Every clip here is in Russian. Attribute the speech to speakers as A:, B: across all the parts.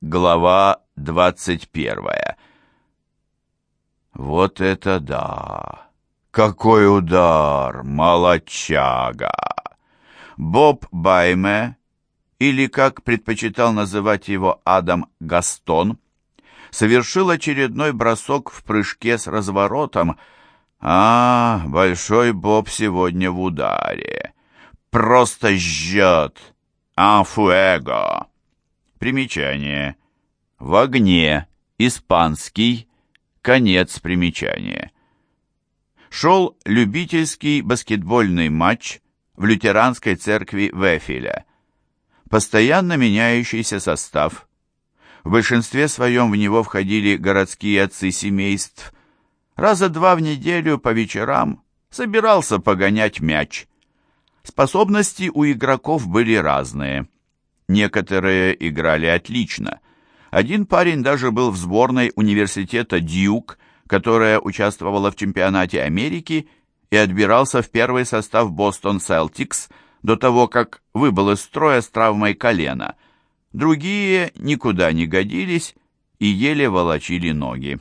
A: Глава двадцать первая. Вот это да! Какой удар! Молодчага! Боб Байме, или, как предпочитал называть его Адам Гастон, совершил очередной бросок в прыжке с разворотом. А, Большой Боб сегодня в ударе. Просто жжет. Анфуэго. Примечание. В огне. Испанский. Конец примечания. Шел любительский баскетбольный матч в лютеранской церкви Вефеля. Постоянно меняющийся состав. В большинстве своем в него входили городские отцы семейств. Раза два в неделю по вечерам собирался погонять мяч. Способности у игроков были разные – Некоторые играли отлично. Один парень даже был в сборной университета Дьюк, которая участвовала в чемпионате Америки и отбирался в первый состав Бостон Селтикс до того, как выбыл из строя с травмой колена. Другие никуда не годились и еле волочили ноги.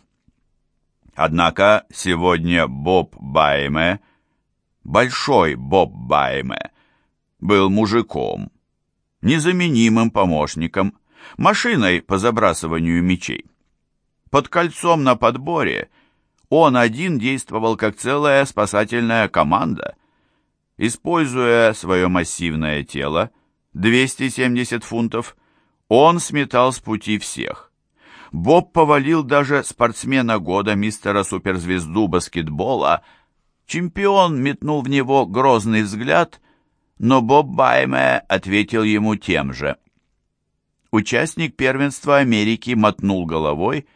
A: Однако сегодня Боб Байме, большой Боб Байме, был мужиком незаменимым помощником, машиной по забрасыванию мячей. Под кольцом на подборе он один действовал как целая спасательная команда. Используя свое массивное тело, 270 фунтов, он сметал с пути всех. Боб повалил даже спортсмена года мистера суперзвезду баскетбола. Чемпион метнул в него грозный взгляд но Боб Байме ответил ему тем же. Участник первенства Америки мотнул головой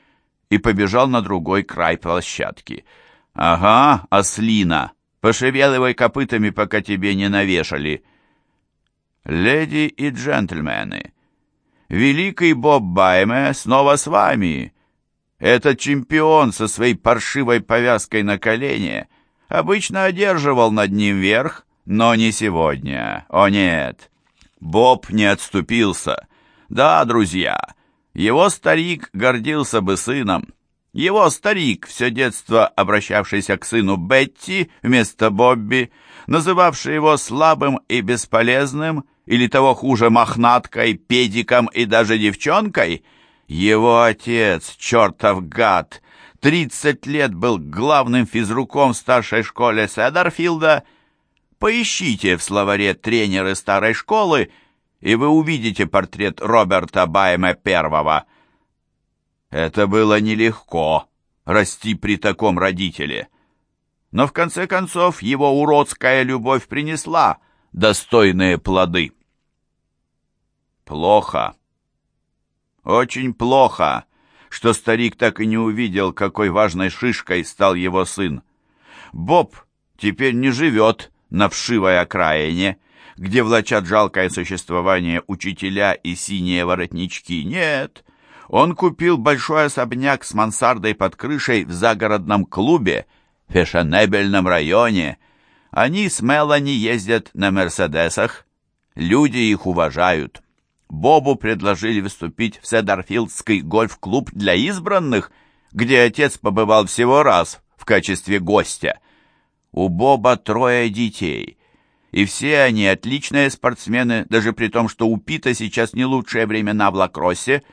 A: и побежал на другой край площадки. «Ага, ослина, пошевеливай копытами, пока тебе не навешали». «Леди и джентльмены, великий Боб Байме снова с вами. Этот чемпион со своей паршивой повязкой на колене обычно одерживал над ним верх, но не сегодня. О нет. Боб не отступился. Да, друзья, его старик гордился бы сыном. Его старик, все детство обращавшийся к сыну Бетти вместо Бобби, называвший его слабым и бесполезным, или того хуже мохнаткой, педиком и даже девчонкой, его отец, чертов гад, тридцать лет был главным физруком в старшей школе Седарфилда Поищите в словаре тренеры старой школы, и вы увидите портрет Роберта Байма первого. Это было нелегко, расти при таком родителе. Но в конце концов его уродская любовь принесла достойные плоды. Плохо. Очень плохо, что старик так и не увидел, какой важной шишкой стал его сын. Боб теперь не живет на вшивой окраине, где влачат жалкое существование учителя и синие воротнички. Нет, он купил большой особняк с мансардой под крышей в загородном клубе, в фешенебельном районе. Они с Мелани ездят на «Мерседесах», люди их уважают. Бобу предложили выступить в Седарфилдский гольф-клуб для избранных, где отец побывал всего раз в качестве гостя – у Боба трое детей, и все они отличные спортсмены, даже при том, что у Пита сейчас не лучшее времена в лакроссе.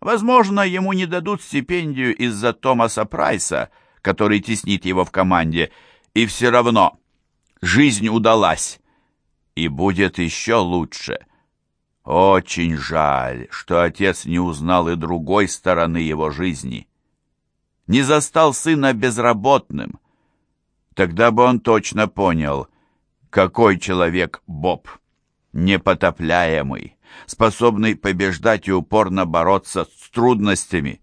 A: Возможно, ему не дадут стипендию из-за Томаса Прайса, который теснит его в команде, и все равно жизнь удалась, и будет еще лучше. Очень жаль, что отец не узнал и другой стороны его жизни. Не застал сына безработным, Тогда бы он точно понял, какой человек Боб. Непотопляемый, способный побеждать и упорно бороться с трудностями.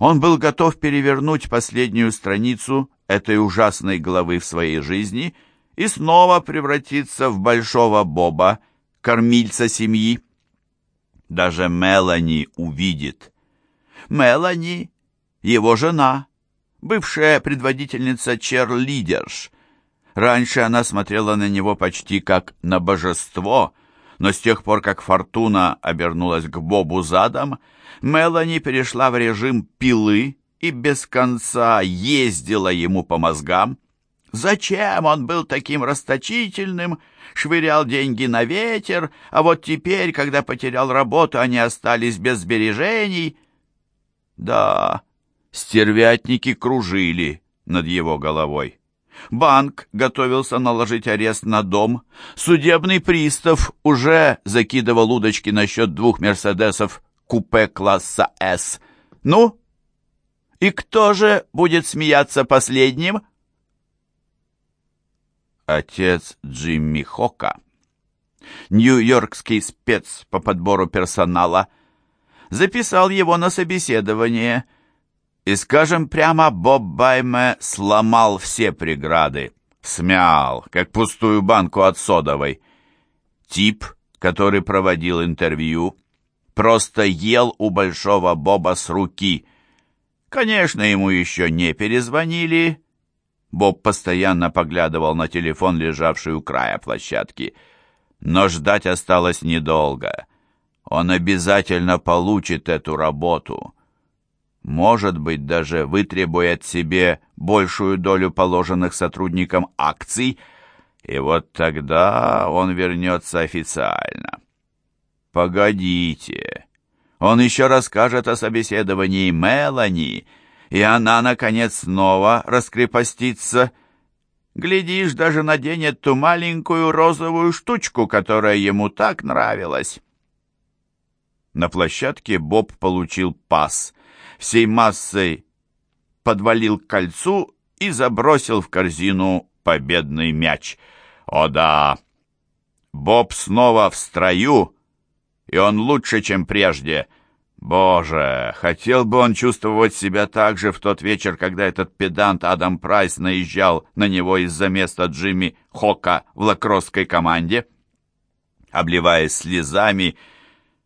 A: Он был готов перевернуть последнюю страницу этой ужасной главы в своей жизни и снова превратиться в большого Боба, кормильца семьи. Даже Мелани увидит. Мелани — его жена — бывшая предводительница черлидерш. Раньше она смотрела на него почти как на божество, но с тех пор, как Фортуна обернулась к Бобу задом, Мелани перешла в режим пилы и без конца ездила ему по мозгам. Зачем он был таким расточительным, швырял деньги на ветер, а вот теперь, когда потерял работу, они остались без сбережений? Да, стервятники кружили над его головой. Банк готовился наложить арест на дом. Судебный пристав уже закидывал удочки насчет двух «Мерседесов» купе класса «С». Ну, и кто же будет смеяться последним? Отец Джимми Хока, нью-йоркский спец по подбору персонала, записал его на собеседование – и, скажем прямо, Боб Байме сломал все преграды, смял, как пустую банку от содовой. Тип, который проводил интервью, просто ел у Большого Боба с руки. Конечно, ему еще не перезвонили. Боб постоянно поглядывал на телефон, лежавший у края площадки. Но ждать осталось недолго. Он обязательно получит эту работу может быть, даже вытребует себе большую долю положенных сотрудникам акций, и вот тогда он вернется официально. Погодите, он еще расскажет о собеседовании Мелани, и она, наконец, снова раскрепостится. Глядишь, даже наденет ту маленькую розовую штучку, которая ему так нравилась. На площадке Боб получил пас — всей массой подвалил к кольцу и забросил в корзину победный мяч. О да! Боб снова в строю, и он лучше, чем прежде. Боже, хотел бы он чувствовать себя так же в тот вечер, когда этот педант Адам Прайс наезжал на него из-за места Джимми Хока в лакросской команде. Обливаясь слезами,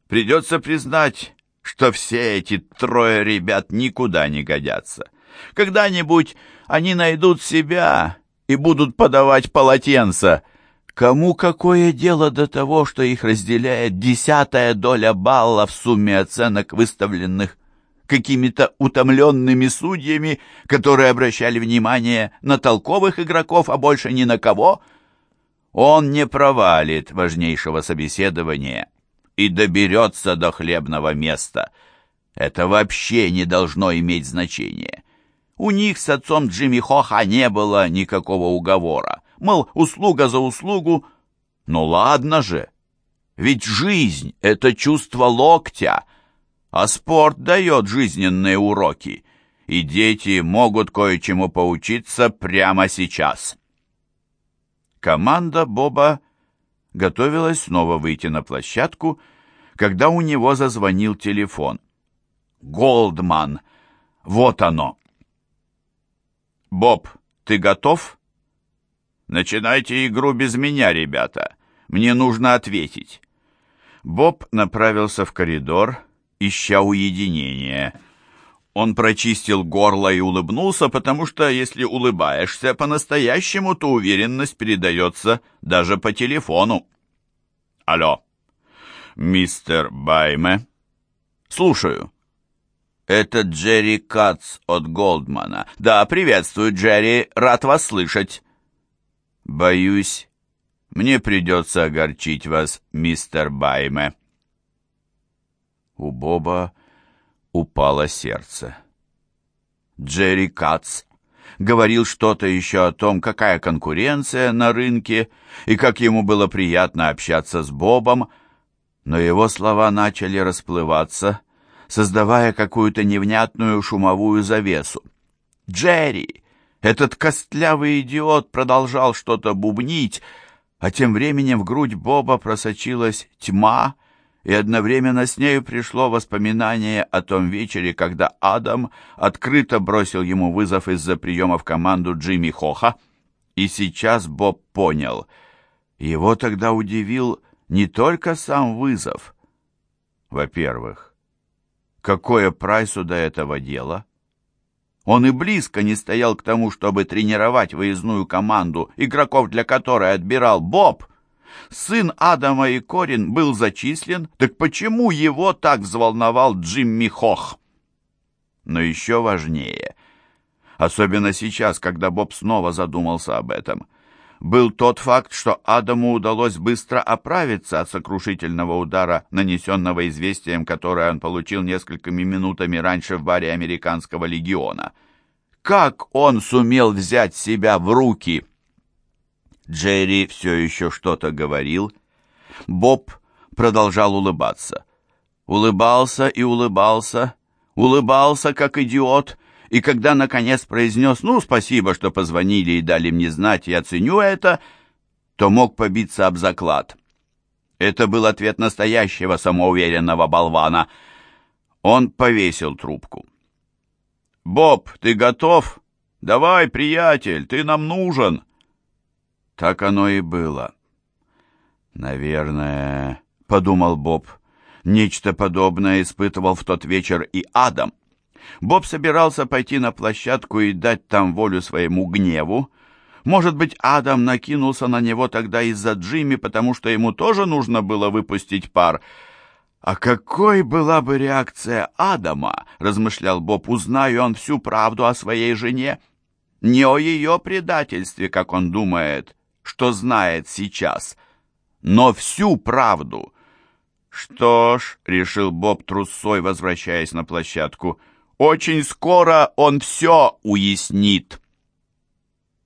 A: придется признать, что все эти трое ребят никуда не годятся. Когда-нибудь они найдут себя и будут подавать полотенца. Кому какое дело до того, что их разделяет десятая доля балла в сумме оценок, выставленных какими-то утомленными судьями, которые обращали внимание на толковых игроков, а больше ни на кого? Он не провалит важнейшего собеседования и доберется до хлебного места. Это вообще не должно иметь значения. У них с отцом Джимми Хоха не было никакого уговора. Мол, услуга за услугу. Ну ладно же. Ведь жизнь — это чувство локтя, а спорт дает жизненные уроки, и дети могут кое-чему поучиться прямо сейчас. Команда Боба готовилась снова выйти на площадку, когда у него зазвонил телефон. «Голдман! Вот оно!» «Боб, ты готов?» «Начинайте игру без меня, ребята. Мне нужно ответить». Боб направился в коридор, ища уединения. Он прочистил горло и улыбнулся, потому что, если улыбаешься по-настоящему, то уверенность передается даже по телефону. «Алло!» «Мистер Байме?» «Слушаю». «Это Джерри Кац от Голдмана. Да, приветствую, Джерри, рад вас слышать». «Боюсь, мне придется огорчить вас, мистер Байме». У Боба упало сердце. Джерри Кац говорил что-то еще о том, какая конкуренция на рынке и как ему было приятно общаться с Бобом, но его слова начали расплываться, создавая какую-то невнятную шумовую завесу. «Джерри!» Этот костлявый идиот продолжал что-то бубнить, а тем временем в грудь Боба просочилась тьма, и одновременно с нею пришло воспоминание о том вечере, когда Адам открыто бросил ему вызов из-за приема в команду Джимми Хоха. И сейчас Боб понял. Его тогда удивил не только сам вызов. Во-первых, какое Прайсу до этого дело? Он и близко не стоял к тому, чтобы тренировать выездную команду, игроков для которой отбирал Боб. Сын Адама и Корин был зачислен, так почему его так взволновал Джимми Хох? Но еще важнее, особенно сейчас, когда Боб снова задумался об этом, был тот факт, что Адаму удалось быстро оправиться от сокрушительного удара, нанесенного известием, которое он получил несколькими минутами раньше в баре американского легиона. Как он сумел взять себя в руки? Джерри все еще что-то говорил. Боб продолжал улыбаться. Улыбался и улыбался, улыбался, как идиот, и когда, наконец, произнес «Ну, спасибо, что позвонили и дали мне знать, я ценю это», то мог побиться об заклад. Это был ответ настоящего самоуверенного болвана. Он повесил трубку. «Боб, ты готов? Давай, приятель, ты нам нужен!» Так оно и было. «Наверное, — подумал Боб, — Нечто подобное испытывал в тот вечер и Адам. Боб собирался пойти на площадку и дать там волю своему гневу. Может быть, Адам накинулся на него тогда из-за Джимми, потому что ему тоже нужно было выпустить пар. «А какой была бы реакция Адама?» — размышлял Боб. «Узнаю он всю правду о своей жене. Не о ее предательстве, как он думает, что знает сейчас, но всю правду». «Что ж», — решил Боб трусой, возвращаясь на площадку, — «очень скоро он все уяснит».